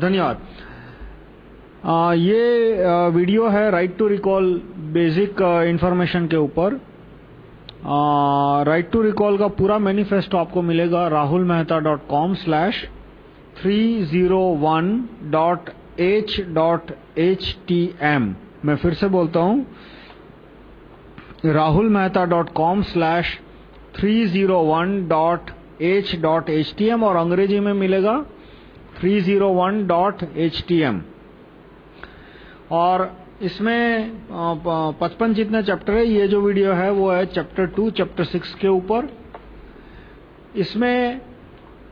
धन्यवाद। ये वीडियो है right to recall basic information के ऊपर। राइट टू रिकॉल का पूरा मैनिफेस्टो आपको मिलेगा Rahul Mehta dot rahulmehta.com slash 301.h.htm मैं फिर से बोलता हूँ rahulmehta.com slash 301.h.htm और अंग्रेज़ी में मिलेगा 301.htm और इसमें पचपन जितने चैप्टर है, ये जो वीडियो है, वो है चैप्टर टू चैप्टर सिक्स के ऊपर। इसमें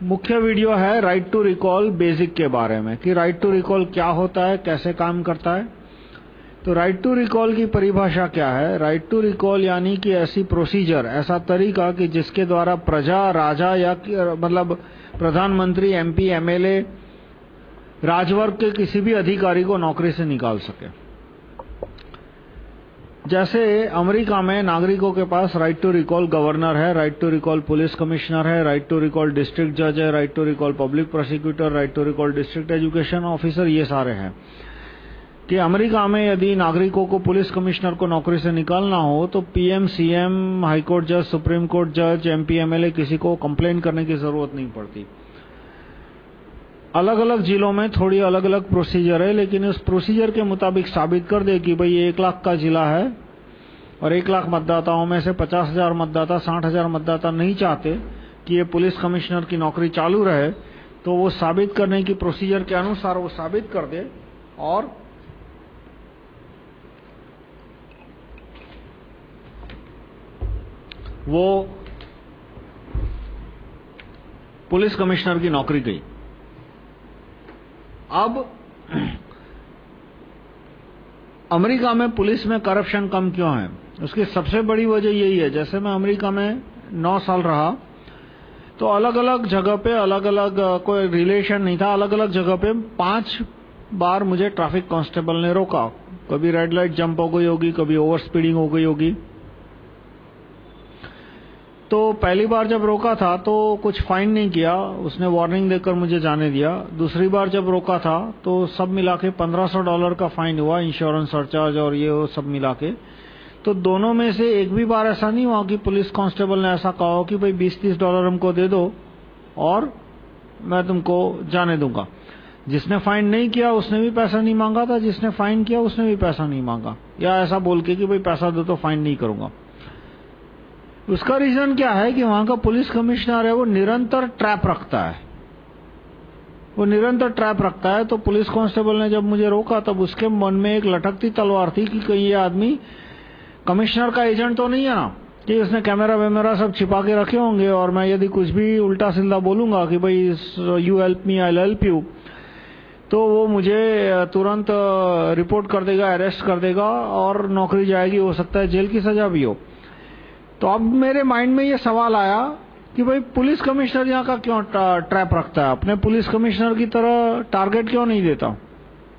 मुख्य वीडियो है राइट टू रिकॉल बेसिक के बारे में, कि राइट टू रिकॉल क्या होता है, कैसे काम करता है। तो राइट टू रिकॉल की परिभाषा क्या है? राइट टू रिकॉल यानी कि ऐसी प्रोसीजर ऐसा तरीका कि जिसके द्वारा प्रजा, राजा या मतलब प्रधानमंत्री एमपी एमएलए राजवर्ग के किसी भी अधिकारी को नौकरी से निकाल सके। जैसे अमेरिका में नागरिकों के पास राइट टू रिकॉल गवर्नर है right to recall police commissioner है राइट टू रिकॉल डिस्ट्रिक्ट जज है right to recall public prosecutor right to recall district education officer ये सारे हैं। कि अमेरिका में यदि नागरिकों को पुलिस कमिश्नर को नौकरी से निकालना हो तो पीएम, सीएम, हाई कोर्ट जज, सुप्रीम कोर्ट जज, एमपी, एमएलए किसी को कंप्लेन करने की ज़रूरत नहीं पड़ती। अलग अलग जिलों में थोड़ी अलग अलग प्रोसीजर है, लेकिन उस प्रोसीजर के मुताबिक साबित कर दे कि भाई एक लाख का जिला है, और एक लाख मतदाताओं में से पचास हज़ार मतदाता, साठ हज़ार मतदाता नहीं चाहते कि ये पुलिस कमिश्नर की नौकरी चालू रहे तो वो साबित करने की प्रोसीजर के अनुसार वो साबित कर दे, और वो पुलिस कमिश्नर की नौकरी गई। अब अमेरिका में पुलिस में करप्शन कम क्यों है? उसकी सबसे बड़ी वजह यही है, जैसे मैं अमेरिका में नौ साल रहा तो अलग अलग जगह पे अलग अलग कोई रिलेशन नहीं था अलग अलग जगह पे पाँच बार मुझे ट्रैफ़िक कांस्टेबल ने रोका। कभी रेड लाइट जंप हो गई होगी, कभी ओवर स्पीडिंग हो गई होगी। तो पहली बार जब रोका था तो कुछ फाइन नहीं किया। उसने वार्निंग देकर मुझे जाने दिया। दूसरी बार जब रोका था तो सब मिला के पंद्रह सौ डॉलर का फाइन हुआ इंश्योरेंस सरचार्ज और ये वो सब मिला के तो दोनों में से एक भी बार ऐसा नहीं हुआ कि पुलिस कांस्टेबल ने ऐसा कहा हो कि भाई बीस तीस डॉलर हमको दे दो और मैं तुमको जाने दूँगा। जिसने फाइन नहीं किया, उसने भी पैसा नहीं मांगा था। जिसने फाइन किया, उसने भी पैसा नहीं मांगा। या ऐसा बोल के कि भाई पैसा दो तो फाइन नहीं करूँगा। उसका रीजन क्या है कि वहाँ का पुलिस कमिश्नर है, वो निरंतर ट्रैप रखता है। वो निरंतर ट्रैप रखता है तो पुलिस कांस्टेबल ने जब मुझे रोका, तब उसके मन में एक लटकती तलवार थी कि कहीं ये आदमी कमिश्नर का एजेंट तो नहीं है ना, कि उसने कैमरा वैमरा सब छिपा के रखे होंगे और मैं यदि कुछ भी उल्टा सीधा बोलूँगा कि भाई you help me I help you तो वो मुझे तुरंत रिपोर्ट कर देगा अरेस्ट कर देगा और नौकरी जाएगी, हो सकता है जेल की सजा भी हो। तो अब मेरे माइंड में ये सवाल आया कि भाई पुलिस कमिश्नर यहाँ का क्यों ट्रैप रखता है? अपने पुलिस कमिश्नर की तरह टारगेट क्यों नहीं देता?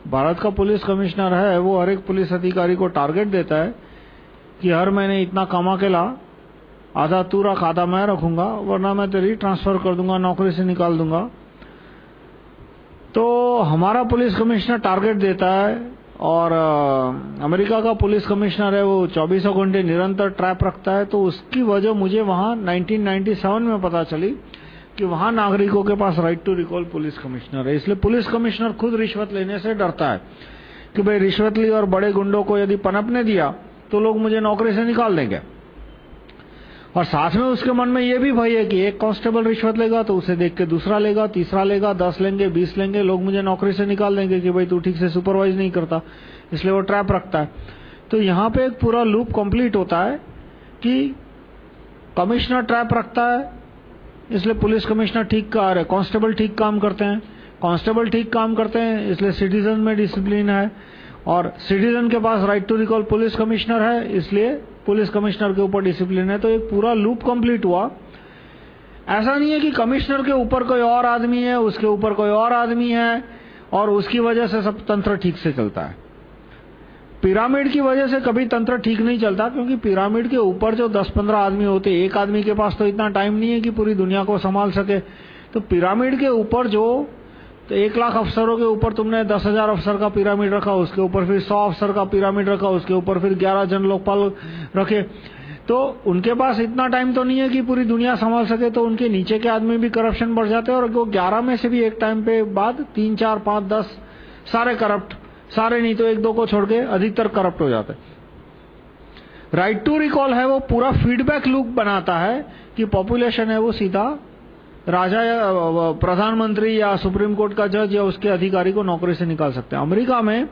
भारत का पुलिस कमिश्नर है, वो हर एक पुलिस अधिकारी को टारगेट देता है कि हर महीने इतना कमा के ला, आधा तू रख आधा मैं रखूँगा, वरना मैं तेरी ट्रांसफ़र कर दूँगा, नौकरी से निकाल दूँगा। तो हमारा पुलिस कमिश्नर टारगेट देता है और अमेरिका का पुलिस कमिश्नर है, वो चौबीसों घंटे निरंतर ट्रैप रखता है तो उसकी वजह मुझे वहाँ 1997 में पता चली कि वहाँ नागरिकों के पास right to recall police commissioner है। इसलिए पुलिस कमिश्नर खुद रिश्वत लेने से डरता है कि भाई रिश्वत ली और बड़े गुंडों को यदि पनपने दिया तो लोग मुझे नौकरी से निकाल देंगे। और साथ में उसके मन में ये भी भय है कि एक कांस्टेबल रिश्वत लेगा तो उसे देख के दूसरा लेगा, तीसरा लेगा, दस लेंगे, बीस लेंगे, लोग मुझे नौकरी से निकाल देंगे कि भाई तू ठीक से सुपरवाइज नहीं करता, इसलिए वो ट्रैप रखता है। तो यहाँ पे एक पूरा लूप कंप्लीट होता है कि कमिश्नर ट्रैप रखता है, इसलिए पुलिस कमिश्नर ठीक कार है कांस्टेबल ठीक काम करते हैं। कांस्टेबल ठीक काम करते हैं, इसलिए सिटीजन में डिसिप्लिन है। और सिटीजन के पास right to recall police commissioner है, इसलिए पुलिस कमिश्नर के ऊपर डिसिप्लिन है तो एक पूरा लूप कंप्लीट हुआ। ऐसा नहीं है कि कमिश्नर के ऊपर कोई और आदमी है, उसके ऊपर कोई और आदमी है, और उसकी वजह से सब तंत्र ठीक से चलता है। पिरामिड की वजह से कभी तंत्र ठीक नहीं चलता, क्योंकि पिरामिड के ऊपर जो 10-15 आदमी होते, एक आदमी के पास तो इतना टाइम नहीं है कि पूरी दुनिया को संभाल सके। तो पिरामिड के ऊपर जो तो एक लाख अफसरों के ऊपर तुमने दस हज़ार अफसर का पिरामिड रखा, उसके ऊपर फिर सौ अफसर का पिरामिड रखा, उसके ऊपर फिर ग्यारह जन लोकपाल रखे। तो उनके पास इतना टाइम तो नहीं है कि पूरी दुनिया संभाल सके तो उनके नीचे के आदमी भी करप्शन बढ़ जाते हैं और वो ग्यारह में से भी एक टाइम पे बाद तीन, चार, पाँच, दस, सारे करप्ट सारे नहीं तो एक, दो को छोड़ के अधिकतर करप्ट हो जाते राइट टू रिकॉल है वो पूरा फीडबैक लूप बनाता है कि पॉपुलेशन है वो सीधा राजा या प्रधानमंत्री या सुप्रीम कोर्ट का जज या उसके अधिकारी को नौकरी से निकाल सकते हैं। अमेरिका में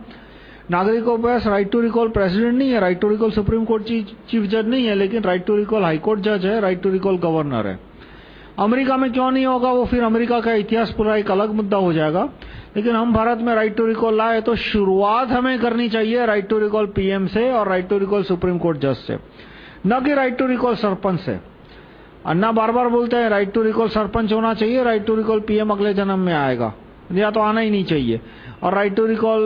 नागरिकों के पास राइट टू रिकॉल प्रेसिडेंट नहीं है right to recall supreme court chief जज नहीं है, लेकिन right to recall high court जज है राइट टू रिकॉल गवर्नर है। अमेरिका में क्यों नहीं होगा, वो फिर अमेरिका का इतिहास पूरा एक अलग मुद्दा हो जाएगा। लेकिन हम भारत में राइट टू रिकॉल लाए तो शुरुआत हमें करनी चाहिए राइट टू रिकॉल पीएम से और right to recall supreme court जज से। न कि राइट टू रिकॉल सरपंच से। अन्ना बार बार बोलते हैं राइट टू रिकॉल सरपंच होना चाहिए राइट टू रिकॉल पीएम अगले जन्म में आएगा। या तो आना ही नहीं चाहिए। और राइट टू रिकॉल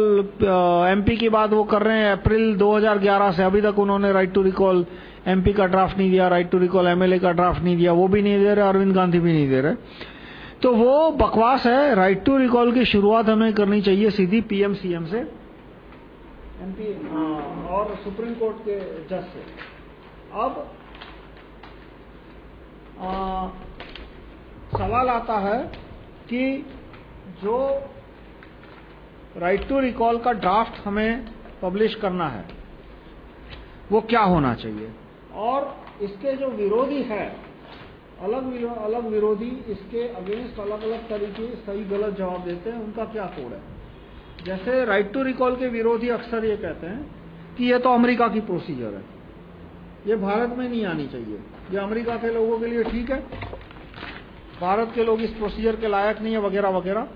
एमपी की बात वो कर रहे हैं, अप्रैल 2011 से अभी तक उन्होंने राइट टू रिकॉल एमपी का ड्राफ्ट नहीं दिया राइट टू रिकॉल एमएलए का ड्राफ्ट नहीं दिया, वो भी नहीं दे रहे, अरविंद गांधी भी नहीं दे रहे। तो वो बकवास है राइट टू रिकॉल की शुरुआत हमें करनी चाहिए सीधी पीएम सीएम से। एमपी और सुप्रीम कोर्ट के जज से। अब आ, सवाल आता है कि जो राइट टू रिकॉल का ड्राफ्ट हमें पब्लिश करना है वो क्या होना चाहिए? और इसके जो विरोधी है अलग अलग विरोधी इसके अगेंस्ट अलग अलग तरीके सही गलत जवाब देते हैं उनका क्या कोड है? जैसे राइट टू रिकॉल के विरोधी अक्सर ये कहते हैं कि ये तो अमेरिका की प्रोसीजर है। ये भारत में नहीं आनी चाहिए। ये अमेरिका के लोगों के लिए ठीक है। भारत के लोग इस प्रोसीजर के लायक नहीं है, वगैरह वगैरह।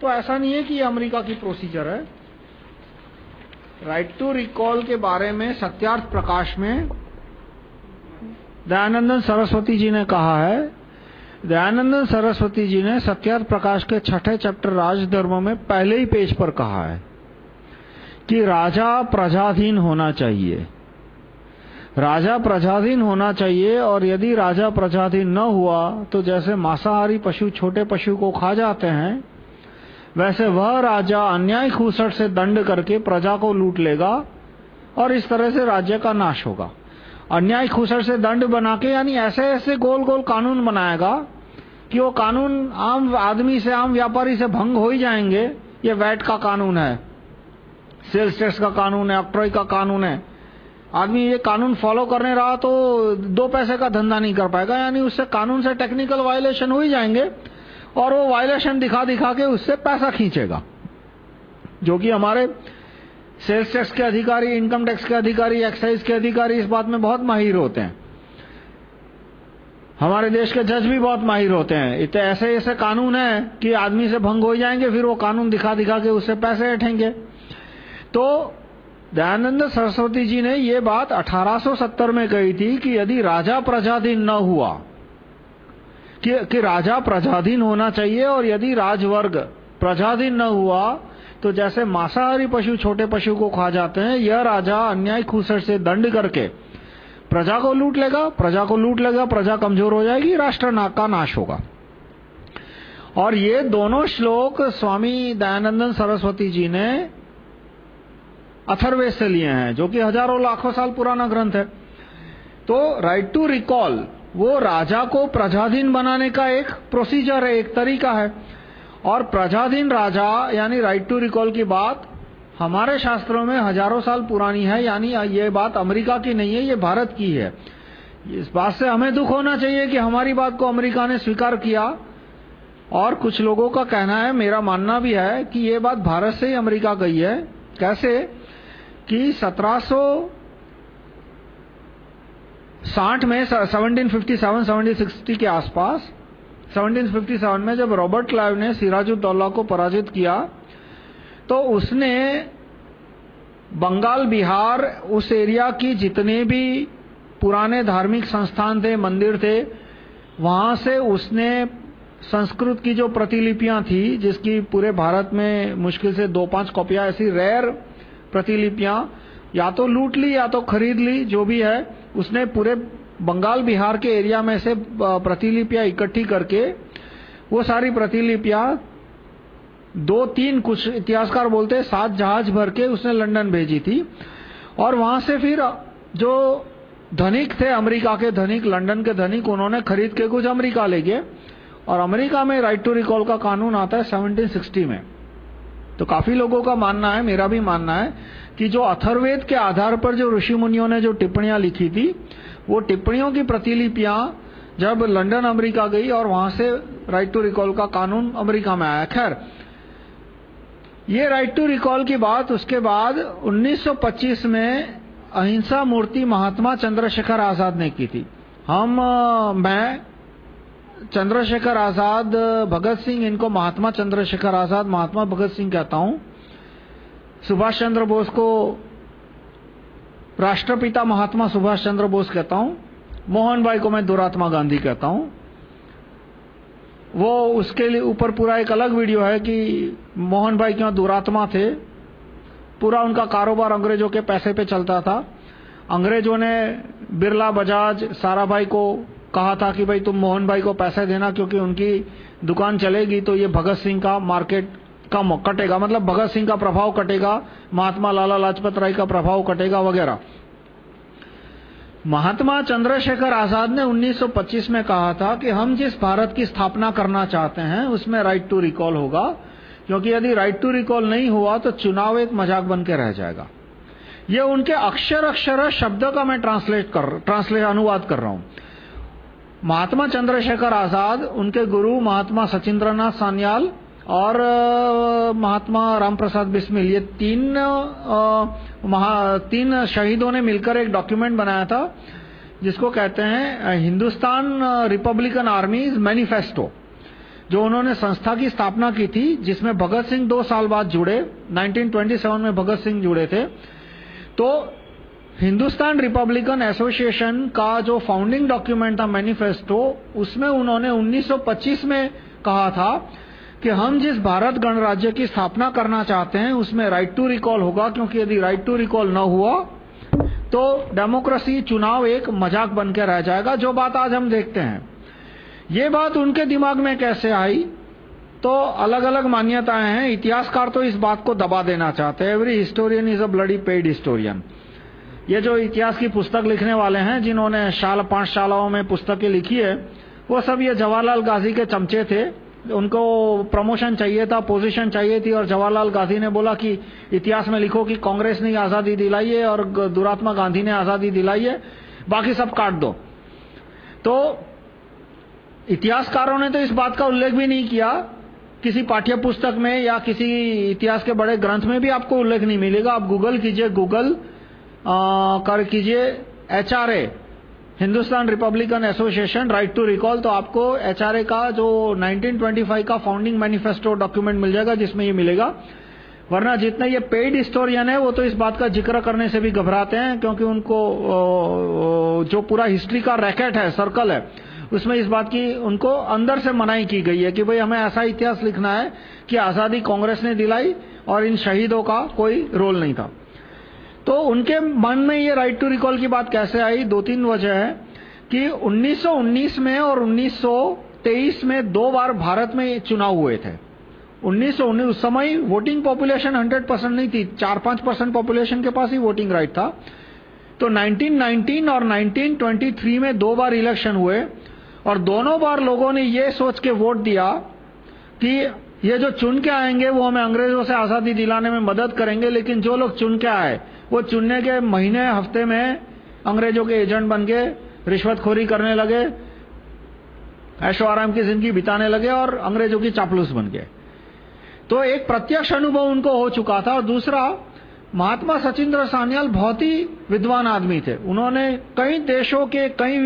तो ऐसा नहीं है कि ये अमेरिका की प्रोसीजर है। राइट टू रिकॉल के बारे में सत्यार्थ प्रकाश में दयानंदन सरस्वती जी ने कहा है। दयानंदन सरस्वती जी ने सत्यार्थ प्रकाश के छठे चैप्टर राजधर्म में पहले ही पेज पर कहा है कि राजा प्रजाधीन होना चाहिए। राजा प्रजाधीन होना चाहिए और यदि राजा प्रजाधीन न हुआ तो जैसे मांसाहारी पशु, छोटे पशु को खा जाते हैं, वैसे वह राजा अन्याय खूसट से दंड करके प्रजा को लूट लेगा और इस तरह से राज्य का नाश होगा। अन्याय खूसट से दंड बना के यानी ऐसे ऐसे गोल गोल कानून बनाएगा कि वो कानून आम आदमी से, आम व्यापारी से भंग हो ही जाएँगे। ये वैट का कानून है, सेल्स टैक्स का कानून है ऑक्ट्रॉय का कानून है। आदमी ये कानून फॉलो करने रहा तो दो पैसे का धंधा नहीं कर पाएगा, यानी उससे कानून से टेक्निकल वायलेशन हो ही जाएँगे, और वो वायलेशन दिखा दिखा के उससे पैसा खींचेगा। जो कि हमारे सेल्स टैक्स के अधिकारी इनकम टैक्स के अधिकारी एक्साइज के अधिकारी इस बात में बहुत माहिर होते हैं। हमारे देश के जज भी बहुत माहिर होते हैं। इतने ऐसे ऐसे कानून है कि आदमी से भंग हो जाएँगे, फिर वो कानून दिखा दिखा के उससे पैसे उठेंगे तो दयानंद सरस्वती जी ने ये बात 1870 में कही थी कि यदि राजा प्रजाधीन न हुआ कि, कि राजा प्रजाधीन होना चाहिए और यदि राजवर्ग प्रजाधीन न हुआ तो जैसे मांसाहारी पशु छोटे पशु को खा जाते हैं यह राजा अन्याय खूसट से दंड करके प्रजा को लूट लेगा प्रजा को लूट लेगा प्रजा कमज़ोर हो जाएगी राष्ट्र ना का नाश होगा। और ये दोनों श्लोक स्वामी दयानंदन सरस्वती जी ने अथर्वेद से लिए हैं, जो कि हज़ारों लाखों साल पुराना ग्रंथ है। तो राइट टू रिकॉल वो राजा को प्रजाधीन बनाने का एक प्रोसीजर है, एक तरीका है। और प्रजाधीन राजा, यानी राइट टू रिकॉल की बात हमारे शास्त्रों में हज़ारों साल पुरानी है, यानी ये बात अमेरिका की नहीं है, ये भारत की है। इस बात से हमें दुख होना चाहिए कि हमारी बात को अमेरिका ने स्वीकार किया। और कुछ लोगों का कहना है, मेरा मानना भी है कि ये बात भारत से ही अमेरिका गई है। कैसे? कि 1760 में 1757 1760 के आसपास 1757 में जब रॉबर्ट क्लाइव ने सिराजुद्दौला को पराजित किया तो उसने बंगाल, बिहार उस एरिया की जितने भी पुराने धार्मिक संस्थान थे, मंदिर थे, वहाँ से उसने संस्कृत की जो प्रतिलिपियाँ थी, जिसकी पूरे भारत में मुश्किल से दो पाँच कॉपियाँ ऐसी रेयर प्रतिलिपियाँ, या तो लूट ली, या तो खरीद ली, जो भी है, उसने पूरे बंगाल, बिहार के एरिया में से प्रतिलिपियाँ इकट्ठी करके, वो सारी प्रतिलिपियाँ दो तीन कुछ इतिहासकार बोलते हैं, सात जहाज़ भर के उसने लंदन भेजी थी। और वहाँ से फिर, जो धनिक थे, अमेरिका के धनिक, लंदन के धनिक, उन्होंने खरीद के कुछ अमेरिका ले गए। और अमेरिका में राइट टू रिकॉल का कानून आता है 1760 में। तो काफ़ी लोगों का मानना है, मेरा भी मानना है, कि जो अथर्वेद के आधार पर जो ऋषि मुनियों ने जो टिप्पणियाँ लिखी थी, वो टिप्पणियों की प्रतिलिपियाँ जब लंदन, अमेरिका गई और वहाँ से राइट टू रिकॉल का कानून अमेरिका में आया। खैर, ये राइट टू रिकॉल की बात, उसके बाद 1925 में अहिंसा मूर्ति महात्मा चंद्रशेखर आज़ाद ने की थी। हम मैं चंद्रशेखर आज़ाद, भगत सिंह, इनको महात्मा चंद्रशेखर आज़ाद, महात्मा भगत सिंह कहता हूँ। सुभाष चंद्र बोस को राष्ट्रपिता महात्मा सुभाष चंद्र बोस कहता हूँ। मोहन भाई को मैं दुरात्मा गांधी कहता हूँ। वो उसके लिए ऊपर पूरा एक अलग वीडियो है कि मोहन भाई क्यों दुरात्मा थे? पूरा उनका कारोबार अंग्रेज़ों के पैसे पे चलता था। अंग्रेज़ों ने बिरला बजाज, साराभाई को कहा था कि भाई तुम मोहन भाई को पैसे देना क्योंकि उनकी दुकान चलेगी तो ये भगत सिंह का मार्केट का कटेगा। मतलब भगत सिंह का प्रभाव कटेगा, महात्मा लाला लाजपत राय का प्रभाव कटेगा वगैरह। महात्मा चंद्रशेखर आज़ाद ने 1925 में कहा था कि हम जिस भारत की स्थापना करना चाहते हैं, उसमें राइट टू रिकॉल होगा। क्योंकि यदि राइट टू रिकॉल नहीं हुआ तो चुनाव एक मज़ाक बन के रह जाएगा। ये उनके अक्षर अक्षर शब्द का मैं ट्रांसलेट कर ट्रांसलेट अनुवाद कर रहा हूँ। महात्मा चंद्रशेखर आज़ाद उनके गुरु महात्मा सचिंद्रनाथ सान्याल और महात्मा रामप्रसाद बिस्मिल ये तीन महा, तीन शहीदों ने मिलकर एक डॉक्यूमेंट बनाया था जिसको कहते हैं हिंदुस्तान रिपब्लिकन आर्मी मैनिफेस्टो जो उन्होंने संस्था की स्थापना की थी जिसमें भगत सिंह दो साल बाद जुड़े 1927 में भगत सिंह जुड़े थे। तो हिंदुस्तान रिपब्लिकन एसोसिएशन का जो फाउंडिंग डॉक्यूमेंट था मैनिफेस्टो, उसमें उन्होंने 1925 में कहा था कि हम जिस भारत गणराज्य की स्थापना करना चाहते हैं, उसमें राइट टू रिकॉल होगा, क्योंकि यदि राइट टू रिकॉल न हुआ तो डेमोक्रेसी चुनाव एक मज़ाक बन के रह जाएगा। जो बात आज हम देखते हैं, ये बात उनके दिमाग में कैसे आई? तो अलग-अलग मान्यताएँ हैं। इतिहासकार तो इस बात को दबा देना चाहते हैं। Every historian is a bloody paid historian ये जो इतिहास की पुस्तक लिखने वाले हैं, जिन्होंने शाल पाँच शालाओं में पुस्तकें लिखी है, वो सब ये जवाहरलाल गांधी के चमचे थे। उनको प्रमोशन चाहिए था पोजीशन चाहिए थी और जवाहरलाल गांधी ने बोला कि इतिहास में लिखो कि कांग्रेस ने आज़ादी दिलाई है और दुरात्मा गांधी ने आज़ादी दिलाई है, बाकी सब काट दो। तो इतिहासकारों ने तो इस बात का उल्लेख भी नहीं किया, किसी पाठ्य पुस्तक में या किसी इतिहास के बड़े ग्रंथ में भी आपको उल्लेख नहीं मिलेगा। आप गूगल कीजिए, गूगल कर कीजिए HRA, Hindustan republican association right to recall तो आपको एचआरए का जो 1925 का फाउंडिंग मैनिफेस्टो डॉक्यूमेंट मिल जाएगा, जिसमें ये मिलेगा। वरना जितने ये पेड हिस्टोरियन है, वो तो इस बात का ज़िक्र करने से भी घबराते हैं, क्योंकि उनको जो पूरा हिस्ट्री का रैकेट है सर्कल है, उसमें इस बात की उनको अंदर से मनाई की गई है कि भाई हमें ऐसा इतिहास लिखना है कि आज़ादी कांग्रेस ने दिलाई और इन शहीदों का कोई रोल नहीं था। तो उनके मन में ये राइट टू रिकॉल की बात कैसे आई? दो तीन वजह है कि 1919 में और 1923 में दो बार भारत में चुनाव हुए थे। 1919 उस समय वोटिंग पॉपुलेशन 100 परसेंट नहीं थी चार पाँच परसेंट पॉपुलेशन के पास ही वोटिंग राइट था। तो 1919 और 1923 में दो बार इलेक्शन हुए और दोनों बार लोगों ने ये सोच के वोट दिया कि ये जो चुन के आएँगे वो हमें अंग्रेज़ों से आज़ादी दिलाने में मदद करेंगे, लेकिन जो लोग चुन के आए वो चुनने के महीने, हफ़्ते में अंग्रेज़ों के एजेंट बन के रिश्वतखोरी करने लगे ऐशो आराम की ज़िंदगी बिताने लगे और अंग्रेज़ों की चापलूस बन गए। तो एक प्रत्यक्ष अनुभव उनको हो चुका था और दूसरा, महात्मा सचिंद्र सान्याल बहुत ही विद्वान आदमी थे। उन्होंने कई देशों के, कई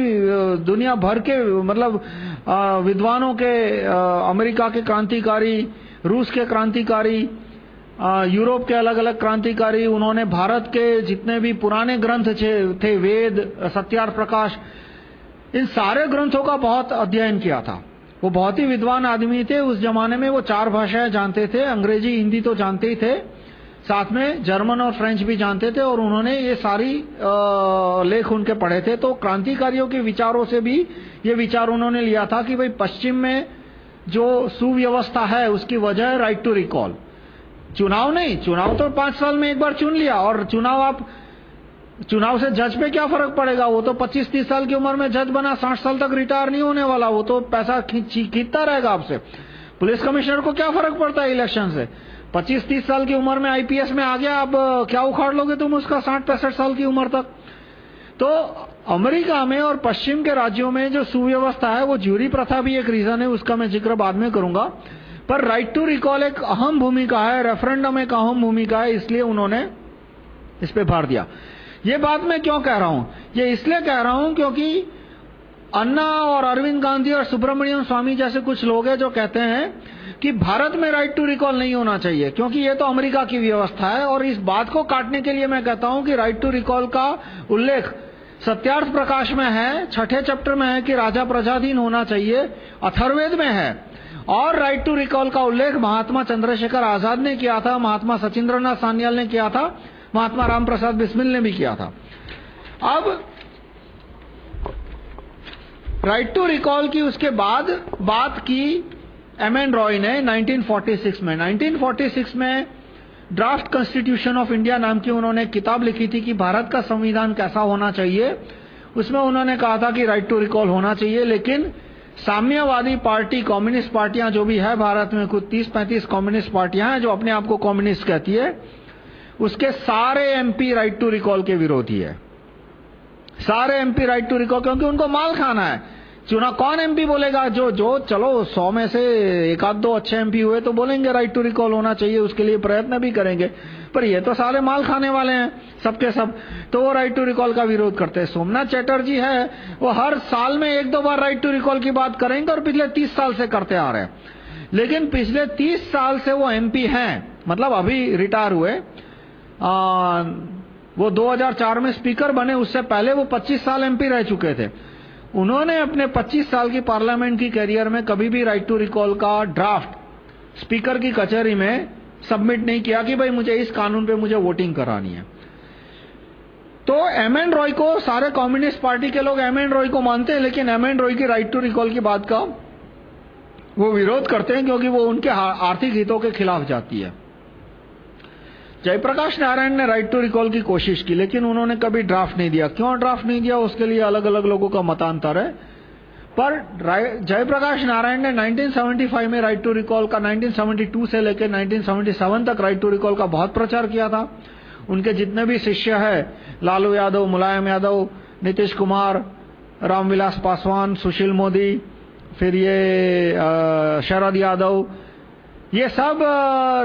दुनिया भर के मतलब विद्वानों के अमेरिका के क्रांतिकारी, रूस के क्रांतिकारी यूरोप के अलग अलग क्रांतिकारी, उन्होंने भारत के जितने भी पुराने ग्रंथ थे, वेद, सत्यार्थ प्रकाश, इन सारे ग्रंथों का बहुत अध्ययन किया था। वो बहुत ही विद्वान आदमी थे। उस जमाने में वो चार भाषाएँ जानते थे। अंग्रेज़ी, हिंदी तो जानते ही थे। साथ में जर्मन और फ्रेंच भी जानते थे और उन्होंने ये सारी लेख उनके पढ़े थे। तो क्रांतिकारियों के विचारों से भी ये विचार उन्होंने लिया था कि भाई पश्चिम में जो सुव्यवस्था है, उसकी वजह राइट टू रिकॉल चुनाव नहीं, चुनाव तो पाँच साल में एक बार चुन लिया, और चुनाव आप, चुनाव से जज पे क्या फ़र्क पड़ेगा? वो तो 25-30 साल की उम्र में जज बना 60 साल तक रिटायर नहीं होने वाला, वो तो पैसा खींचता रहेगा आपसे। पुलिस कमिश्नर को क्या फ़र्क पड़ता है इलेक्शन से? 25-30 साल की उम्र में आईपीएस में आ गया, अब क्या उखाड़ लोगे तुम उसका 60-65 साल की उम्र तक? तो अमेरिका में और पश्चिम के राज्यों में जो सुव्यवस्था है, वो ज्यूरी प्रथा भी एक रीजन है, उसका मैं ज़िक्र बाद में करूँगा। पर राइट टू रिकॉल एक अहम भूमिका है रेफरेंडम एक अहम भूमिका है, इसलिए उन्होंने इस पे भार दिया। ये बात मैं क्यों कह रहा हूँ? ये इसलिए कह रहा हूँ क्योंकि अन्ना और अरविंद गांधी और सुब्रमण्यम स्वामी जैसे कुछ लोग हैं जो कहते हैं कि भारत में राइट टू रिकॉल नहीं होना चाहिए, क्योंकि ये तो अमेरिका की व्यवस्था है और इस बात को काटने के लिए मैं कहता हूँ कि राइट टू रिकॉल का उल्लेख सत्यार्थ प्रकाश में है, छठे चैप्टर में है कि राजा प्रजाधीन होना चाहिए अथर्वेद में है। और राइट टू रिकॉल का उल्लेख महात्मा चंद्रशेखर आज़ाद ने किया था, महात्मा सचिंद्रनाथ सान्याल ने किया था, महात्मा राम प्रसाद बिस्मिल ने भी किया था। अब राइट टू रिकॉल की उसके बाद बात की एम एन रॉय ने 1946 में। 1946 में ड्राफ्ट कॉन्स्टिट्यूशन ऑफ़ इंडिया नाम की उन्होंने किताब लिखी थी कि भारत का संविधान कैसा होना चाहिए। उसमें उन्होंने कहा था कि राइट टू रिकॉल होना चाहिए, लेकिन साम्यवादी पार्टी, कम्युनिस्ट पार्टियाँ जो भी है, भारत में कुछ 30-35 कम्युनिस्ट पार्टियाँ हैं जो अपने आप को कम्युनिस्ट कहती है। उसके सारे एमपी राइट टू रिकॉल के विरोधी है। सारे एमपी राइट टू रिकॉल क्योंकि उनको माल खाना है। चुनाव कौन एमपी बोलेगा? जो जो, चलो, सौ में से एक आध दो अच्छे एमपी हुए तो बोलेंगे राइट टू रिकॉल होना चाहिए, उसके लिए प्रयत्न भी करेंगे। पर ये तो सारे माल खाने वाले हैं सबके सब। तो वो राइट टू रिकॉल का विरोध करते हैं। सोमनाथ चैटर्जी है वो हर साल में एक दो बार राइट टू रिकॉल की बात करेंगे और पिछले तीस साल से करते आ रहे हैं। लेकिन पिछले तीस साल से वो एमपी हैं मतलब अभी रिटायर हुए। आ, वो 2004 में स्पीकर बने उससे पहले वो 25 साल एमपी रह चुके थे। उन्होंने अपने 25 साल की पार्लियामेंट की कैरियर में कभी भी राइट टू रिकॉल का ड्राफ्ट स्पीकर की कचहरी में सबमिट नहीं किया कि भाई मुझे इस कानून पे मुझे वोटिंग करानी है। तो एम एन रॉय को सारे कम्युनिस्ट पार्टी के लोग एम एन रॉय को मानते हैं, लेकिन एम एन रॉय की राइट टू रिकॉल की बात का वो विरोध करते हैं क्योंकि वो उनके आर्थिक हितों के खिलाफ जाती है। जयप्रकाश नारायण ने राइट टू रिकॉल की कोशिश की, लेकिन उन्होंने कभी ड्राफ्ट नहीं दिया। क्यों ड्राफ्ट नहीं दिया? उसके लिए अलग अलग लोगों का मतांतर है। पर जयप्रकाश नारायण ने 1975 में राइट टू रिकॉल का 1972 से लेकर 1977 तक राइट टू रिकॉल का बहुत प्रचार किया था। उनके जितने भी शिष्य हैं, लालू यादव, मुलायम यादव, नीतीश कुमार, रामविलास पासवान, सुशील मोदी, फिर ये शरद यादव, ये सब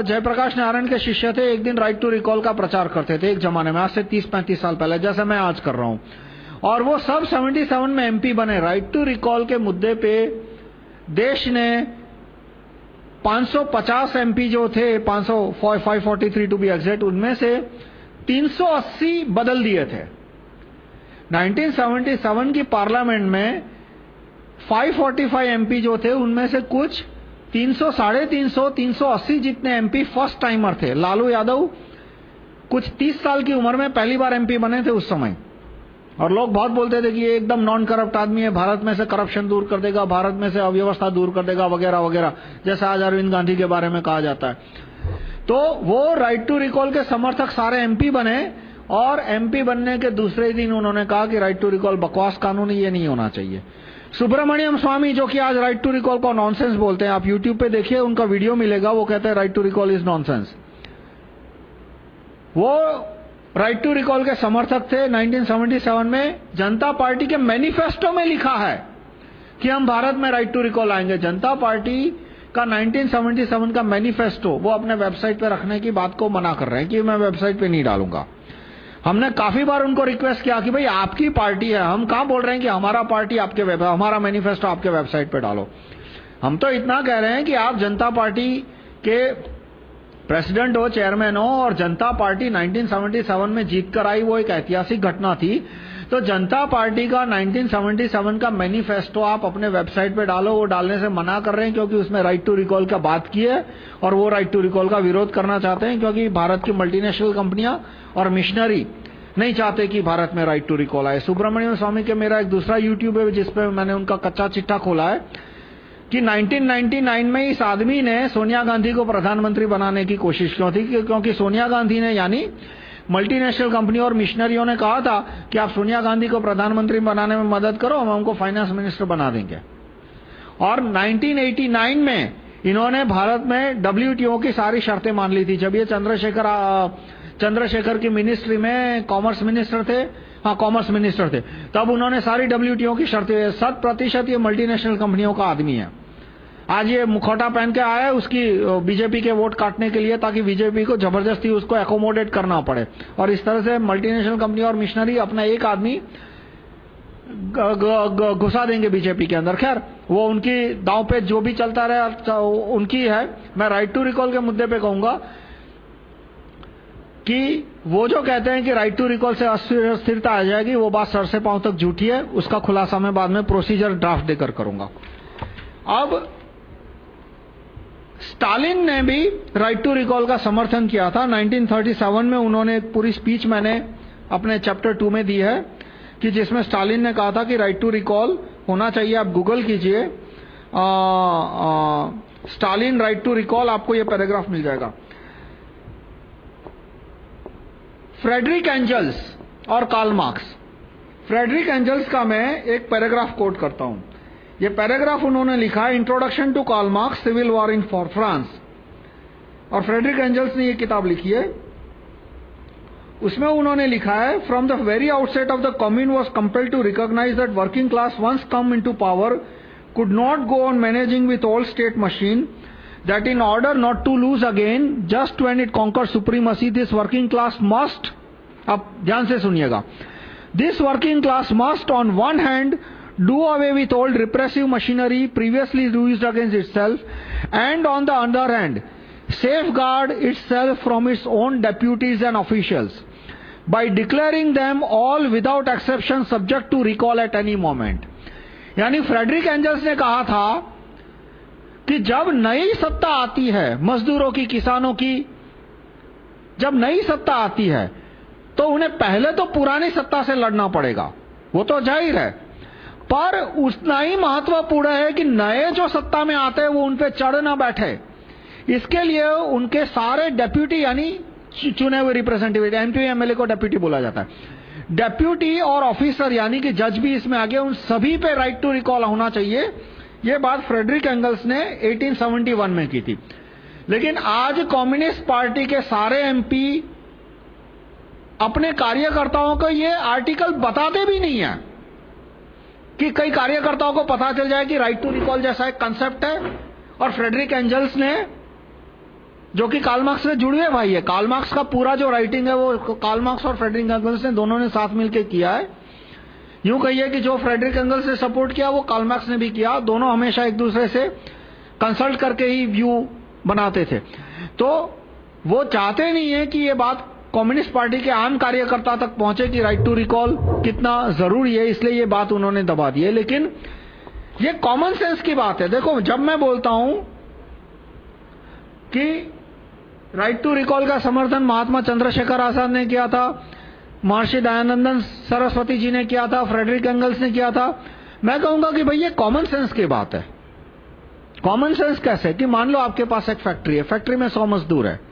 जयप्रकाश नारायण के शिष्य थे, एक दिन राइट टू रिकॉल का प्रचार करते थे एक जमाने में। आज से 30-35 साल पहले, जैसे मैं आज कर रहा हूँ। और वो सब 77 में एमपी बने राइट टू रिकॉल के मुद्दे पे देश ने 550 एमपी जो थे 500 543 टू बी एग्जैक्ट उनमें से 380 बदल दिए थे 1977 की पार्लियामेंट में 545 एमपी जो थे उनमें से कुछ 300, साढ़े तीन सौ, तीन सौ अस्सी जितने एमपी फ़र्स्ट टाइमर थे लालू यादव कुछ 30 साल की उम्र में पहली बार एमपी बने थे उस समय और लोग बहुत बोलते थे कि ये एकदम नॉन करप्ट आदमी है, भारत में से करप्शन दूर कर देगा, भारत में से अव्यवस्था दूर कर देगा, वगैरह वगैरह, जैसे आज अरविंद गांधी के बारे में कहा जाता है। तो वो राइट टू रिकॉल के समर्थक सारे एमपी बने और एमपी बनने के दूसरे दिन उन्होंने कहा कि राइट टू रिकॉल बकवास कानून ये नहीं होना चाहिए। सुब्रमण्यम स्वामी, जो कि आज राइट टू रिकॉल को नॉनसेंस बोलते हैं, आप यूट्यूब पे देखिए, उनका वीडियो मिलेगा, वो कहते हैं right to recall is nonsense वो राइट टू रिकॉल के समर्थक थे। 1977 में जनता पार्टी के मैनिफेस्टो में लिखा है कि हम भारत में राइट टू रिकॉल आएँगे। जनता पार्टी का 1977 का मैनिफेस्टो वो अपने वेबसाइट पे रखने की बात को मना कर रहे हैं कि मैं वेबसाइट पे नहीं डालूँगा। हमने काफ़ी बार उनको रिक्वेस्ट किया कि भाई, आपकी पार्टी है। हम कहाँ बोल रहे हैं कि हमारा पार्टी आपके हमारा मैनिफेस्टो आपके वेबसाइट पे डालो। हम तो इतना कह रहे हैं कि आप जनता पार्टी के प्रेसिडेंट हो, चेयरमैन हो और जनता पार्टी 1977 में जीत कर आई, वो एक ऐतिहासिक घटना थी। तो जनता पार्टी का 1977 का मैनिफेस्टो आप अपने वेबसाइट पे डालो, वो डालने से मना कर रहे हैं क्योंकि उसमें राइट टू रिकॉल का बात की है और वो राइट टू रिकॉल का विरोध करना चाहते हैं क्योंकि भारत की मल्टीनेशनल कंपनियाँ और मिशनरी नहीं चाहते कि भारत में राइट टू रिकॉल आए। सुब्रमण्यम स्वामी के मेरा एक दूसरा यूट्यूब है, जिसपे मैंने उनका कच्चा चिट्ठा खोला है। कि 1999 में इस आदमी ने सोनिया गांधी को प्रधानमंत्री बनाने की कोशिश क्यों थी? क्योंकि सोनिया गांधी ने, यानी मल्टीनेशनल कंपनी और मिशनरियों ने कहा था कि आप सोनिया गांधी को प्रधानमंत्री बनाने में मदद करो, हम उनको फाइनेंस मिनिस्टर बना देंगे। और 1989 में इन्होंने भारत में डब्ल्यूटीओ की सारी शर्तें मान ली थी। जब ये चंद्रशेखर चंद्रशेखर की मिनिस्ट्री में कॉमर्स मिनिस्टर थे हाँ कॉमर्स मिनिस्टर थे, तब उन्होंने सारी डब्ल्यूटीओ की शर्तें शत प्रतिशत ये मल्टीनेशनल कंपनियों का आदमी है। आज ये मुखौटा पहन के आया है, उसकी बीजेपी के वोट काटने के लिए ताकि बीजेपी को ज़बरदस्ती उसको एकोमोडेट करना पड़े। और इस तरह से मल्टीनेशनल कंपनी और मिशनरी अपना एक आदमी घुसा देंगे बीजेपी के अंदर। खैर, वो उनकी दांव पे जो भी चलता रहे उनकी है। मैं राइट टू रिकॉल के मुद्दे पे कहूँगा कि वो जो कहते हैं कि राइट टू रिकॉल से अस्थिरता आ जाएगी, वो बात सर से पाँव तक झूठी है। उसका खुलासा मैं बाद में प्रोसीजर ड्राफ्ट देकर करूँगा। अब स्टालिन ने भी राइट टू रिकॉल का समर्थन किया था। 1937 में उन्होंने एक पूरी स्पीच मैंने अपने चैप्टर टू में दी है कि जिसमें स्टालिन ने कहा था कि राइट टू रिकॉल होना चाहिए। आप गूगल कीजिए। स्टालिन राइट टू रिकॉल आपको ये पैराग्राफ मिल जाएगा। फ्रेडरिक एंजल्स और कार्ल मार्क्स फ्रेडरिक एंजल्स का मैं एक पैराग्राफ कोट करता हूँ। ये पैराग्राफ उन्होंने लिखा है introduction to Karl Marx civil war in for France और फ्रेडरिक एंजल्स ने ये किताब लिखी है। उसमें उन्होंने लिखा है from the very outset of the commune was compel to recognise that working class once come in to power could not go on managing with all state machine that in order not to lose again just when it conquer supremacy this working class must अब ध्यान से सुनिएगा। This working class must on one hand do away with all repressive machinery previously used against itself and on the other hand safeguard itself from its own deputies and officials by declaring them all without exception subject to recall at any moment. यानी Frederick Engels ने कहा था कि जब नई सत्ता आती है मजदूरों की किसानों की जब नई सत्ता आती है तो उन्हें पहले तो पुरानी सत्ता से लड़ना पड़ेगा वो तो ज़ाहिर है पर उतना ही महत्वपूर्ण है कि नए जो सत्ता में आते हैं, वो उन पे चढ़ ना बैठे। इसके लिए उनके सारे डेप्यूटी, यानी चुने हुए रिप्रेजेंटेटिव एमपी एमएलए को डेप्यूटी बोला जाता है। डेप्यूटी और ऑफिसर यानी कि जज भी इसमें आ गए उन सभी पे राइट टू रिकॉल होना चाहिए। ये बात फ्रेडरिक एंगल्स ने 1871 में की थी। लेकिन आज कम्युनिस्ट पार्टी के सारे एमपी अपने कार्यकर्ताओं को ये आर्टिकल बताते भी नहीं है। कि कई कार्यकर्ताओं को पता चल जाए कि राइट टू रिकॉल जैसा एक कंसेप्ट है, और फ्रेडरिक एंजल्स ने, जो कि कार्लमार्क्स से जुड़े भाई है कार्लमार्क्स का पूरा जो राइटिंग है वो कार्लमार्क्स और फ्रेडरिक एंगल्स ने दोनों ने साथ मिलकर किया है। यूँ कहिए कि जो फ्रेडरिक एंगल्स ने सपोर्ट किया, वो कार्लमार्क्स ने भी किया, दोनों हमेशा एक दूसरे से कंसल्ट करके ही व्यू बनाते थे। तो वो चाहते नहीं है कि ये बात कम्युनिस्ट पार्टी के आम कार्यकर्ता तक पहुँचे कि राइट टू रिकॉल कितना ज़रूरी है, इसलिए ये बात उन्होंने दबा दी है। लेकिन ये कॉमन सेंस की बात है। देखो, जब मैं बोलता हूँ कि राइट टू रिकॉल का समर्थन महात्मा चंद्रशेखर आज़ाद ने किया था, महर्षि दयानंदन सरस्वती जी ने किया था, फ्रेडरिक एंगल्स ने किया था, मैं कहूँगा कि भाई ये कॉमन सेंस की बात है। कॉमन सेंस कैसे? कि मान लो आपके पास एक फैक्ट्री है फैक्ट्री में सौ मजदूर है।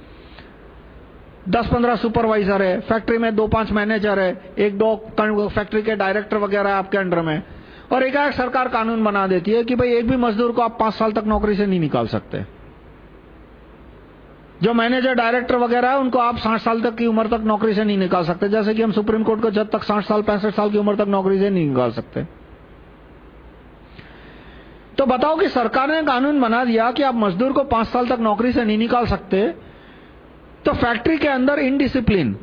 दस पंद्रह सुपरवाइजर है फैक्ट्री में दो पाँच मैनेजर है, एक दो फैक्ट्री के डायरेक्टर वगैरह आपके अंडर में। और एक एक सरकार कानून बना देती है कि भाई एक भी मजदूर को आप पाँच साल तक नौकरी से नहीं निकाल सकते। जो मैनेजर डायरेक्टर वगैरह है, उनको आप साठ साल तक की उम्र तक नौकरी से नहीं निकाल सकते। जैसे कि हम सुप्रीम कोर्ट को जब तक साठ साल, पैंसठ साल की उम्र तक नौकरी से नहीं निकाल सकते। तो बताओ कि सरकार ने कानून बना दिया कि आप मजदूर को पाँच साल तक नौकरी से नहीं निकाल सकते तो फैक्ट्री के अंदर इनडिसिप्लिन,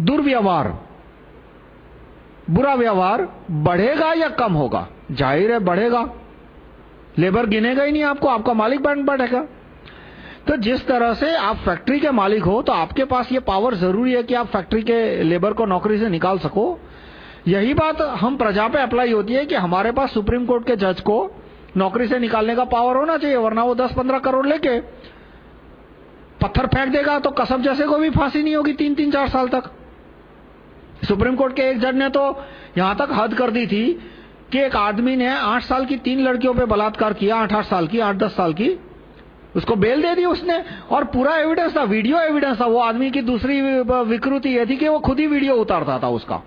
दुर्व्यवहार। बुरा व्यवहार बढ़ेगा या कम होगा? ज़ाहिर है बढ़ेगा। लेबर गिनेगा ही नहीं आपको, आपका मालिक बैंक बढ़ेगा। तो जिस तरह से आप फैक्ट्री के मालिक हो तो आपके पास ये पावर ज़रूरी है कि आप फैक्ट्री के लेबर को नौकरी से निकाल सको। यही बात हम प्रजा पे अप्लाई होती है कि हमारे पास सुप्रीम कोर्ट के जज को नौकरी से निकालने का पावर होना चाहिए, वरना वो 10-15 करोड़ लेके पत्थर फेंक देगा तो कसब जैसे को भी फांसी नहीं होगी तीन तीन चार साल तक। सुप्रीम कोर्ट के एक जज ने तो यहाँ तक हद कर दी थी कि एक आदमी ने आठ साल की तीन लड़कियों पे बलात्कार किया, आठ आठ साल की, आठ दस साल की। उसको बेल दे दी उसने और पूरा एविडेंस था वीडियो एविडेंस था। वो आदमी की दूसरी विकृति ये थी कि वो खुद ही वीडियो उतारता था उसका।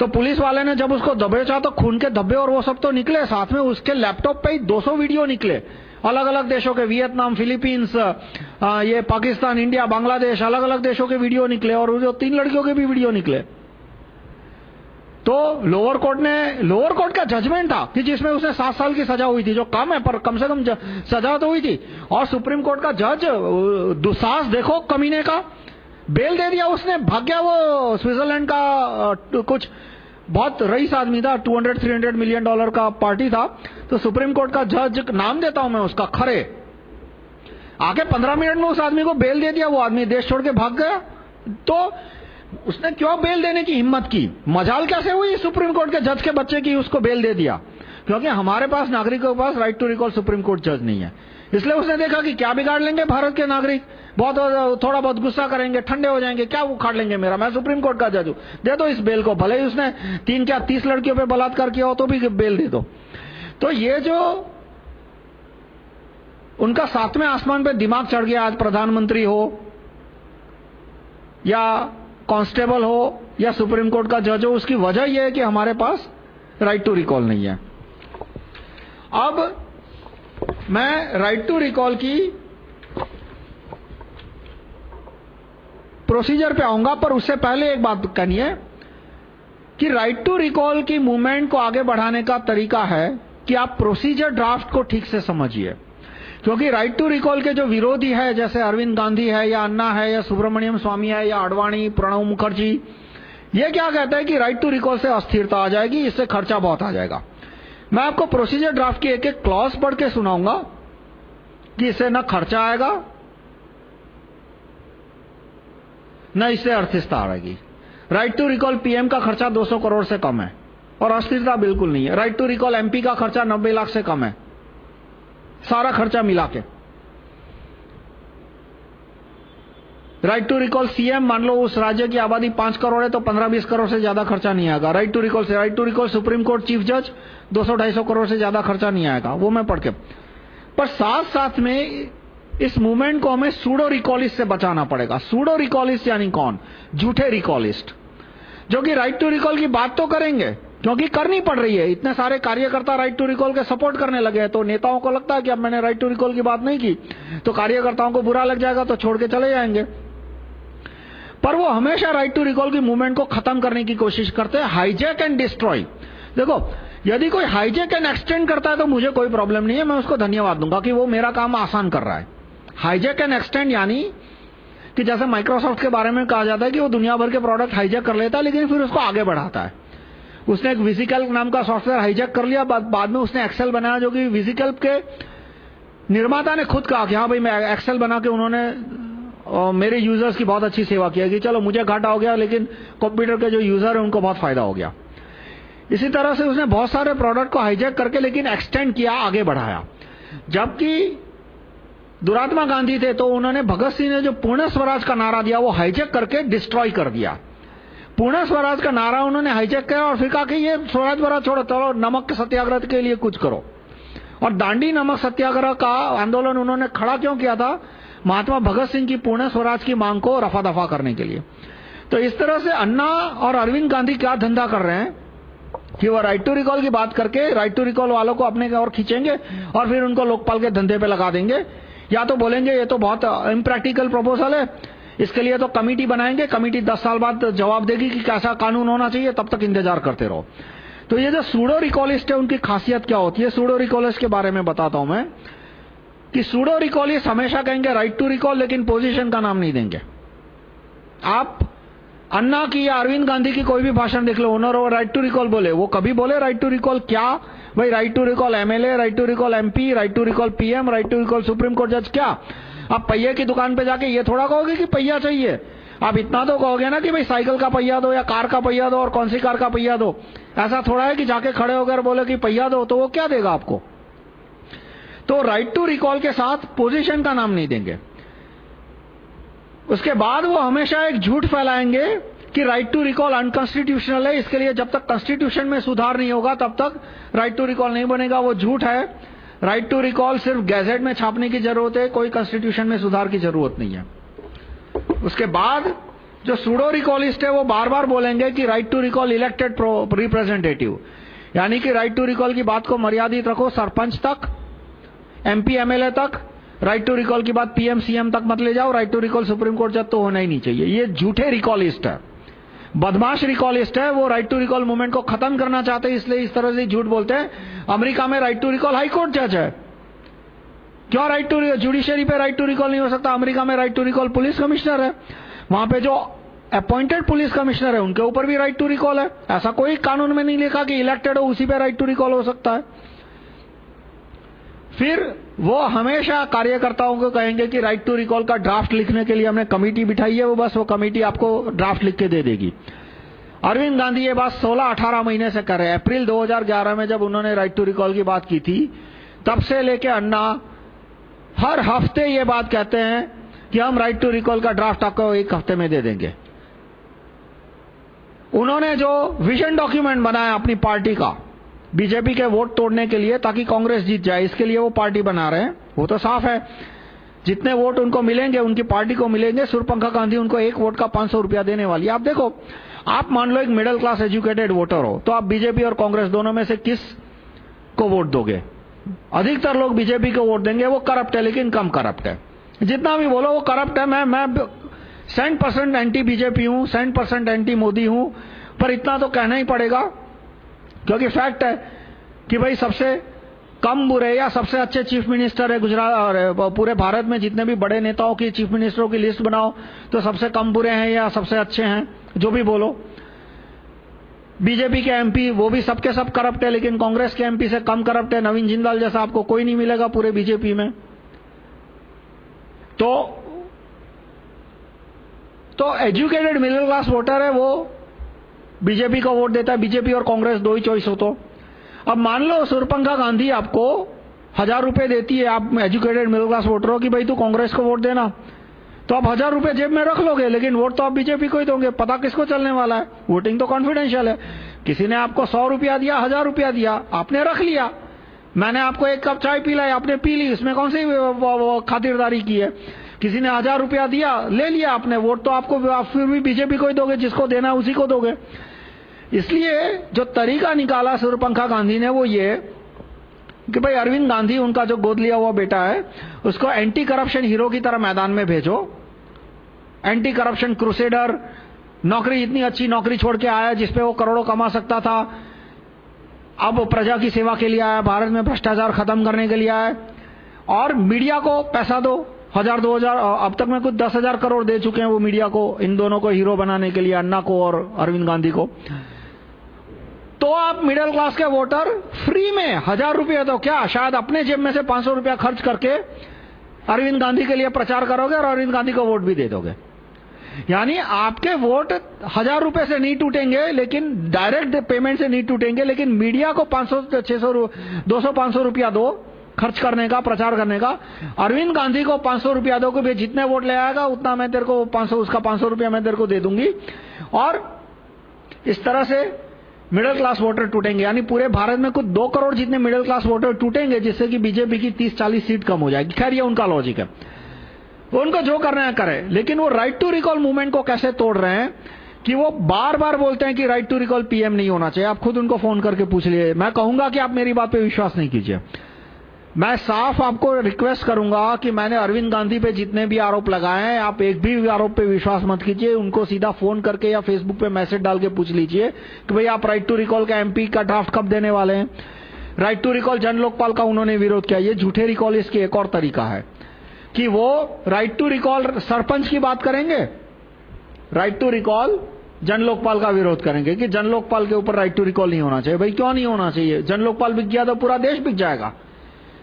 तो पुलिस वाले ने जब उसको दबेचा तो खून के धब्बे और वो सब तो निकले, साथ में उसके लैपटॉप पे ही 200 वीडियो निकले। अलग अलग देशों के, वियतनाम, फिलीपींस ये पाकिस्तान, इंडिया, बांग्लादेश अलग अलग देशों के वीडियो निकले और जो तीन लड़कियों के भी वीडियो निकले। तो लोअर कोर्ट ने, लोअर कोर्ट का जजमेंट था कि जिसमें उसने सात साल की सजा हुई थी, जो कम है, पर कम से कम सजा तो हुई थी। और सुप्रीम कोर्ट का जज दुसाहस देखो कमीने का, बेल दे दिया उसने भाग्या वो स्विट्जरलैंड का कुछ बहुत रईस आदमी था 200-300 मिलियन डॉलर का पार्टी था। तो सुप्रीम कोर्ट का जज नाम देता हूँ मैं उसका, खरे। आके 15 मिनट में उस आदमी को बेल दे दिया, वो आदमी देश छोड़ के भाग गया। तो उसने क्यों बेल देने की हिम्मत की? मजाल कैसे हुई सुप्रीम कोर्ट के जज के बच्चे की उसको बेल दे दिया? क्योंकि हमारे पास नागरिकों के पास right to recall supreme court जज नहीं है। इसलिए उसने देखा कि क्या बिगाड़ लेंगे भारत के नागरिक? बहुत थोड़ा बहुत गुस्सा करेंगे, ठंडे हो जाएँगे, क्या उखाड़ लेंगे मेरा? मैं सुप्रीम कोर्ट का जज हूँ। दे दो इस बेल को, भले ही उसने तीन क्या तीस लड़कियों पे बलात्कार किया हो तो भी बेल दे दो। तो ये जो उनका सातवें आसमान पे दिमाग चढ़ गया, आज प्रधानमंत्री हो, या कांस्टेबल हो, या सुप्रीम कोर्ट का जज हो, उसकी वजह यह है कि हमारे पास राइट टू रिकॉल नहीं है। अब मैं राइट टू रिकॉल की प्रोसीजर पे आऊँगा, पर उससे पहले एक बात कहनी है कि राइट टू रिकॉल की मूवमेंट को आगे बढ़ाने का तरीका है कि आप प्रोसीजर ड्राफ्ट को ठीक से समझिए। क्योंकि राइट टू रिकॉल के जो विरोधी है, जैसे अरविंद गांधी है, या अन्ना है, या सुब्रमण्यम स्वामी है, या आडवाणी, प्रणव मुखर्जी, ये क्या कहता है कि राइट टू रिकॉल से अस्थिरता आ जाएगी, इससे खर्चा बहुत आ जाएगा। मैं आपको प्रोसीजर ड्राफ्ट की एक एक क्लॉज पढ़ के सुनाऊँगा, कि इससे न खर्चा आएगा, न इससे अर्थिस्ता आएगी। राइट टू रिकॉल पीएम का खर्चा 200 करोड़ से कम है, और अस्थिरता बिल्कुल नहीं है। राइट टू रिकॉल एमपी का खर्चा 90 लाख से कम है। सारा खर्चा मिला के। राइट टू रिकॉल सीएम मान लो उस राज्य की आबादी पाँच करोड़ है तो पंद्रह बीस करोड़ से ज़्यादा खर्चा नहीं आएगा। राइट टू रिकॉल से right to recall supreme court chief जज दो सौ ढाई सौ करोड़ से ज़्यादा खर्चा नहीं आएगा। वो मैं पढ़ के पर साथ साथ में इस मूवमेंट को हमें सूडो रिकॉलिस्ट से बचाना पड़ेगा। सूडो रिकॉलिस्ट यानी कौन? झूठे रिकॉलिस्ट जो कि राइट टू रिकॉल की बात तो करेंगे, क्योंकि करनी पड़ रही है। इतने सारे कार्यकर्ता राइट टू रिकॉल के सपोर्ट करने लगे हैं तो नेताओं को लगता है कि अब मैंने राइट टू रिकॉल की बात नहीं की। तो कार्यकर्ताओं को बुरा लग जाएगा तो छोड़ के चले जाएँगे। पर वो हमेशा राइट टू रिकॉल की मूवमेंट को खत्म करने की कोशिश करते हैं हाईजैक एंड डिस्ट्रॉय देखो यदि कोई हाईजैक एंड एक्सटेंड करता है तो मुझे कोई प्रॉब्लम नहीं है मैं उसको धन्यवाद दूँगा कि वो मेरा काम आसान कर रहा है। हाईजैक एंड एक्सटेंड यानी कि जैसे माइक्रोसॉफ्ट के बारे में कहा जाता है कि वो दुनिया भर के प्रोडक्ट हाईजैक कर लेता है लेकिन फिर उसको आगे बढ़ाता है। उसने एक विजिकल नाम का सॉफ्टवेयर हाईजैक कर लिया बाद, बाद में उसने एक्सेल बनाया जो कि विजिकल के निर्माता ने खुद कहा कि हाँ भाई मैं एक्सेल बना के उन्होंने और मेरे यूज़र्स की बहुत अच्छी सेवा किया कि चलो मुझे घाटा हो गया, लेकिन कंप्यूटर के जो यूज़र है, उनको बहुत फ़ायदा हो गया। इसी तरह से उसने बहुत सारे प्रोडक्ट को हाईजैक करके, लेकिन एक्सटेंड किया, आगे बढ़ाया। जबकि दुरात्मा गांधी थे तो उन्होंने भगत सिंह ने जो पूर्ण स्वराज का नारा दिया, वो हाईजैक करके डिस्ट्रॉय कर दिया। पूर्ण स्वराज का नारा उन्होंने हाईजैक किया और फिर कहा कि ये स्वराज वराज छोड़ो चलो नमक के सत्याग्रह के लिए कुछ करो। और दांडी नमक सत्याग्रह का आंदोलन उन्होंने खड़ा क्यों किया था? महात्मा भगत सिंह की पूर्ण स्वराज की मांग को रफा दफ़ा करने के लिए। तो इस तरह से अन्ना और अरविंद गांधी क्या धंधा कर रहे हैं कि वो राइट टू रिकॉल की बात करके राइट टू रिकॉल वालों को अपने और खींचेंगे और फिर उनको लोकपाल के धंधे पे लगा देंगे। या तो बोलेंगे, ये तो बहुत इम्प्रैक्टिकल प्रपोजल है। इसके लिए तो कमिटी बनाएँगे। कमिटी दस साल बाद जवाब देगी कि कैसा कानून होना चाहिए, तब तक इंतज़ार करते रहो। तो ये जो सूडो रिकॉलिस्ट है, उनकी खासियत क्या होती है? सूडो रिकॉलिस्ट के बारे में बताता हूँ मैं। कि सूडो रिकॉलिस्ट हमेशा कहेंगे राइट टू रिकॉल लेकिन पोजीशन का नाम नहीं देंगे। आप अन्ना की या अरविंद गांधी की कोई भी भाषण देख लो ओनर और राइट टू रिकॉल बोले। वो कभी बोले राइट टू रिकॉल क्या? भाई right to recall MLA right to recall MP right to recall PM right to recall supreme court जज क्या? आप पहिए की दुकान पे जाके ये थोड़ा कहोगे कि पहिया चाहिए? आप इतना तो कहोगे ना कि भाई साइकिल का पहिया दो या कार का पहिया दो और कौन सी कार का पहिया दो। ऐसा थोड़ा है कि जाके खड़े होकर बोले कि पहिया दो तो वो क्या देगा आपको? तो राइट टू रिकॉल के साथ पोजीशन का नाम नहीं देंगे। उसके बाद वो हमेशा एक झूठ फैलाएँगे कि राइट टू रिकॉल अनकॉन्स्टिट्यूशनल है। इसके लिए जब तक कॉन्स्टिट्यूशन में सुधार नहीं होगा, तब तक राइट टू रिकॉल नहीं बनेगा। वो झूठ है। राइट टू रिकॉल सिर्फ़ गैजेट में छापने की ज़रूरत है। कोई कॉन्स्टिट्यूशन में सुधार की ज़रूरत नहीं है। उसके बाद जो सुडो रिकॉलिस्ट है, वो बार बार बोलेंगे कि right to recall elected representative यानी कि राइट टू रिकॉल की बात को मर्यादित रखो सरपंच तक। एमपी एमएलए तक राइट टू रिकॉल की बात पीएम सीएम तक मत ले जाओ right to recall supreme court जब तो होना ही नहीं चाहिए। ये झूठे रिकॉलिस्ट है। बदमाश रिकॉलिस्ट है, वो राइट टू रिकॉल मूवमेंट को खत्म करना चाहते हैं, इसलिए इस तरह से झूठ बोलते हैं। अमेरिका में right to recall high court जज है। क्यों राइट टू जुडिशियरी पे राइट टू रिकॉल नहीं हो सकता? अमेरिका में right to recall police commissioner है। वहाँ पे जो अपॉइंटेड पुलिस कमिश्नर है, उनके ऊपर भी राइट टू रिकॉल है। ऐसा कोई कानून में नहीं लिखा कि इलेक्टेड हो, उसी पे राइट टू रिकॉल हो सकता है। फिर वो हमेशा कार्यकर्ताओं को कहेंगे कि राइट टू रिकॉल का ड्राफ्ट लिखने के लिए हमने कमेटी बिठाई है, वो बस वो कमेटी आपको ड्राफ्ट लिख के दे देगी। अरविंद गांधी ये बात 16-18 महीने से कर रहे हैं। अप्रैल 2011 में जब उन्होंने राइट टू रिकॉल की बात की थी, तब से लेके अन्ना, हर हफ़्ते ये बात कहते हैं कि हम राइट टू रिकॉल का ड्राफ्ट आपको एक हफ़्ते में दे देंगे। उन्होंने जो विजन डॉक्यूमेंट बनाया अपनी पार्टी का बीजेपी के वोट तोड़ने के लिए ताकि कांग्रेस जीत जाए। इसके लिए वो पार्टी बना रहे हैं। वो तो साफ़ है। जितने वोट उनको मिलेंगे, उनकी पार्टी को मिलेंगे। सुरपंखा गांधी उनको एक वोट का पाँच सौ रुपया देने वाली। आप देखो, आप मान लो एक मिडिल क्लास एजुकेटेड वोटर हो तो आप बीजेपी और कांग्रेस दोनों में से किस को वोट दोगे? अधिकतर लोग बीजेपी को वोट देंगे। वो करप्ट है, लेकिन कम करप्ट है। जितना भी बोलो, वो करप्ट है। मैं मैं सेंट परसेंट एंटी बीजेपी हूँ सेंट परसेंट एंटी मोदी हूँ, पर इतना तो कहना ही पड़ेगा। क्योंकि फैक्ट है कि भाई सबसे कम बुरे या सबसे अच्छे चीफ मिनिस्टर है गुजरात और पूरे भारत में जितने भी बड़े नेताओं की चीफ मिनिस्टरों की लिस्ट बनाओ तो सबसे कम बुरे हैं या सबसे अच्छे हैं, जो भी बोलो। बीजेपी के एमपी वो भी सबके सब करप्ट है, लेकिन कांग्रेस के एमपी से कम करप्ट है। नवीन जिंदाल जैसा आपको कोई नहीं मिलेगा पूरे बीजेपी में। तो तो एजुकेटेड मिडिल क्लास वोटर है वो बीजेपी को वोट देता है, बीजेपी और कांग्रेस दो ही चॉइस हो तो। अब मान लो सुरपंखा गांधी आपको हज़ार रुपए देती है, आप एजुकेटेड मिडिल क्लास वोटर हो कि भाई तू कांग्रेस को वोट देना। तो आप हज़ार रुपए जेब में रख लोगे, लेकिन वोट तो आप बीजेपी को ही दोगे, पता किसको चलने वाला है? वोटिंग तो कॉन्फिडेंशियल है। किसी ने आपको सौ रुपया दिया, हज़ार रुपया दिया, आपने रख लिया। मैंने आपको एक कप चाय पिलाई, आपने पी ली, इसमें कौन सी खातिरदारी की है? किसी ने हज़ार रुपया दिया, ले लिया आपने, वोट तो आपको, आप फिर भी बीजेपी को ही दोगे, जिसको देना उसी को दोगे। इसलिए जो तरीका निकाला सूर्यपंखा गांधी ने वो ये कि भाई अरविंद गांधी, उनका जो गोद लिया हुआ बेटा है, उसको एंटी करप्शन हीरो की तरह मैदान में भेजो। एंटी करप्शन क्रूसेडर नौकरी, इतनी अच्छी नौकरी छोड़ के आया जिसपे वो करोड़ों कमा सकता था। अब प्रजा की सेवा के लिए आया, भारत में भ्रष्टाचार खत्म करने के लिए आया। और मीडिया को पैसा दो, हज़ार दो हज़ार, अब तक मैं कुछ दस हज़ार करोड़ दे चुके हैं वो मीडिया को, इन दोनों को हीरो बनाने के लिए, अन्ना को और अरविंद गांधी को। तो आप मिडिल क्लास के वोटर फ्री में हज़ार रुपया तो क्या? शायद अपने जेब में से पाँच सौ रुपया खर्च करके अरविंद गांधी के लिए प्रचार करोगे और अरविंद गांधी को वोट भी दे दोगे। यानी आपके वोट हज़ार रुपए से नहीं टूटेंगे, लेकिन डायरेक्ट पेमेंट से नहीं टूटेंगे, लेकिन मीडिया को पाँच सौ छह सौ दो सौ पाँच सौ रुपया दो खर्च करने का, प्रचार करने का। अरविंद गांधी को पाँच सौ रुपया दो कि जितने वोट ले आएगा, उतना मैं तेरे को पाँच सौ, उसका पाँच सौ रुपया मैं तेरे को दे दूँगी। और इस तरह से मिडिल क्लास वोटर टूटेंगे। यानी पूरे भारत में कुछ दो करोड़ जितने मिडिल क्लास वोटर टूटेंगे, जिससे कि बीजेपी की 30-40 सीट कम हो जाएगी। खैर, ये उनका लॉजिक है। वो उनको जो करना है, करें। लेकिन वो राइट टू रिकॉल मूवमेंट को कैसे तोड़ रहे हैं कि वो बार बार बोलते हैं कि राइट टू रिकॉल पीएम नहीं होना चाहिए। आप खुद उनको फ़ोन करके पूछ लिए। मैं कहूँगा कि आप मेरी बात पर विश्वास नहीं कीजिए। मैं साफ़ आपको रिक्वेस्ट करूँगा कि मैंने अरविंद गांधी पे जितने भी आरोप लगाए हैं, आप एक भी आरोप पे विश्वास मत कीजिए, उनको सीधा फ़ोन करके या फेसबुक पे मैसेज डाल के पूछ लीजिए कि भाई आप राइट टू रिकॉल का एमपी का ड्राफ्ट कब देने वाले हैं। राइट टू रिकॉल जन लोकपाल का उन्होंने विरोध किया। ये झूठे रिकॉल इसकी एक और तरीका है कि वो राइट टू रिकॉल सरपंच की बात करेंगे? राइट टू रिकॉल जन लोकपाल का विरोध करेंगे कि जन लोकपाल के ऊपर राइट टू रिकॉल नहीं होना चाहिए। भाई क्यों नहीं होना चाहिए? जन लोकपाल बिक गया तो पूरा देश बिक जाएगा।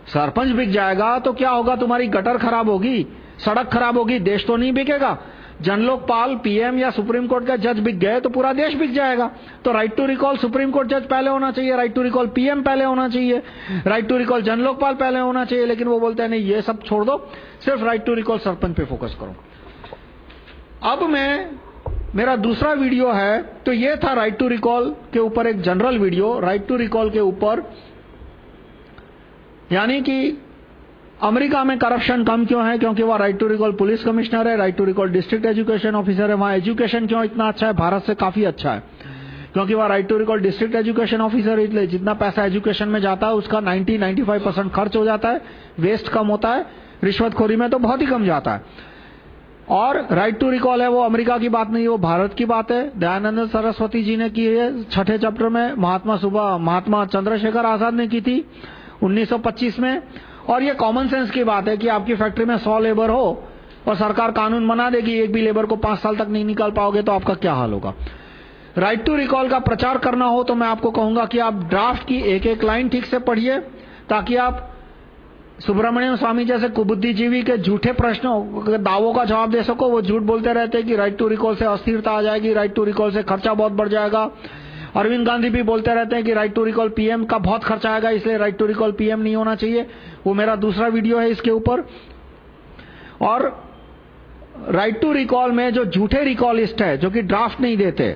सरपंच बिक जाएगा तो क्या होगा? तुम्हारी गटर खराब होगी, सड़क खराब होगी, देश तो नहीं बिकेगा। जनलोकपाल पीएम या सुप्रीम कोर्ट का जज बिक गए तो पूरा देश बिक जाएगा। तो right to recall supreme court जज पहले होना चाहिए राइट टू रिकॉल पीएम पहले होना चाहिए राइट टू रिकॉल जनलोकपाल पहले होना चाहिए, लेकिन वो बोलते हैं, नहीं, ये सब छोड़ दो, सिर्फ़ राइट टू रिकॉल सरपंच पे फोकस करो। अब मैं, मेरा दूसरा वीडियो है तो ये था राइट टू रिकॉल के ऊपर एक general video right to recall के ऊपर यानी कि अमेरिका में करप्शन कम क्यों है? क्योंकि वह right to recall police commissioner है right to recall district education officer है, वहाँ एजुकेशन क्यों इतना अच्छा है? भारत से काफ़ी अच्छा है। क्योंकि वह right to recall district education officer इसलिए जितना पैसा एजुकेशन में जाता है, उसका 90-95 परसेंट खर्च हो जाता है वेस्ट कम होता है, रिश्वतखोरी में तो बहुत ही कम जाता है। और राइट टू रिकॉल है, वो अमेरिका की बात नहीं, वो भारत की बात है। दयानंद सरस्वती जी ने की है, छठे चैप्टर में महात्मा सुबह, महात्मा चंद्रशेखर आज़ाद ने की थी। 1925 में। और ये कॉमन सेंस की बात है कि आपकी फैक्ट्री में 100 लेबर हो और सरकार कानून बना देगी एक भी लेबर को पाँच साल तक नहीं निकाल पाओगे तो आपका क्या हाल होगा। राइट टू रिकॉल का प्रचार करना हो तो मैं आपको कहूँगा कि आप ड्राफ्ट की एक एक लाइन ठीक से पढ़िए ताकि आप सुब्रमण्यम स्वामी जैसे कुबुद्धिजीवी के झूठे प्रश्नों के दावों का जवाब दे सको। वो झूठ बोलते रहते हैं कि राइट टू रिकॉल से अस्थिरता आ जाएगी राइट टू रिकॉल से खर्चा बहुत बढ़ जाएगा। अरविंद गांधी भी बोलते रहते हैं कि राइट टू रिकॉल पीएम का बहुत खर्चा आएगा, इसलिए राइट टू रिकॉल पीएम नहीं होना चाहिए। वो मेरा दूसरा वीडियो है इसके ऊपर। और राइट टू रिकॉल में जो झूठे रिकॉलिस्ट है, जो कि ड्राफ्ट नहीं देते,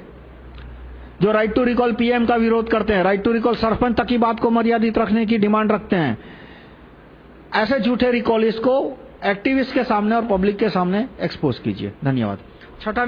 जो राइट टू रिकॉल पीएम का विरोध करते हैं राइट टू रिकॉल सरपंच तक की बात को मर्यादित रखने की डिमांड रखते हैं, ऐसे झूठे रिकॉलिस्ट को एक्टिविस्ट के सामने और पब्लिक के सामने एक्सपोज कीजिए। धन्यवाद। छठा